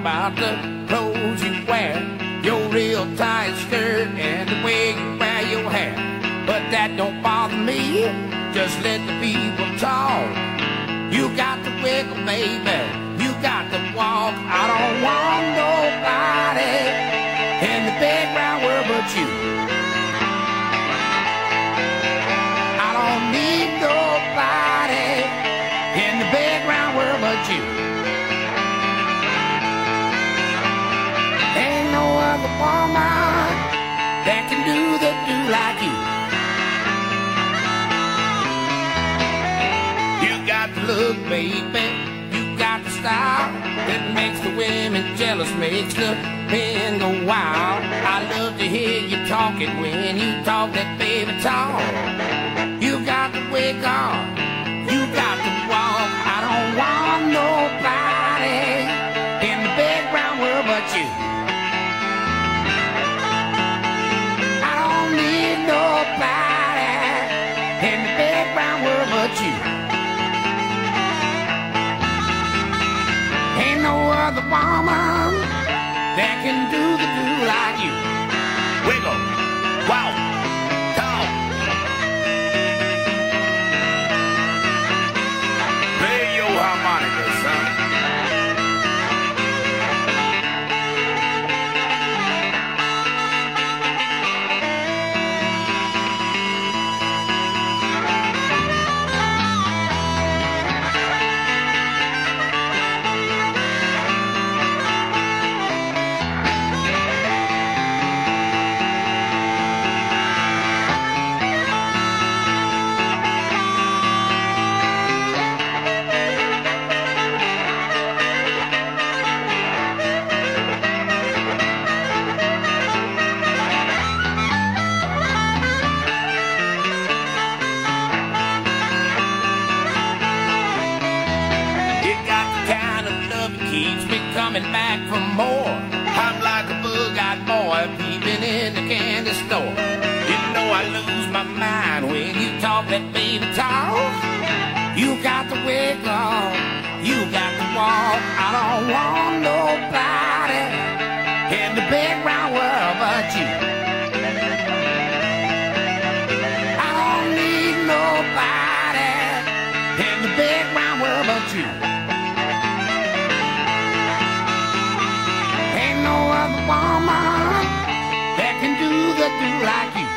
about the clothes you wear, your real tight skirt and the way you wear your hair. But that don't bother me, just let the people talk. You got to wiggle, baby, you got to walk. I don't want nobody in the big round world but you. I don't need nobody in the big round world but you. That can do the do like you. You got the look, baby. You got the style that makes the women jealous, makes the men go wild. I love to hear you talking when you talk that baby talk. You got the wig on, in the big round world but you. Ain't no other woman that can do the do like you. Wiggle, wow, keeps me coming back for more. I'm like a bug-eyed boy peeping in the candy store. You know I lose my mind when you talk that baby talk. You got the wig on, you got the walk. I don't want nobody in the big round world but you. Woman that can do the do like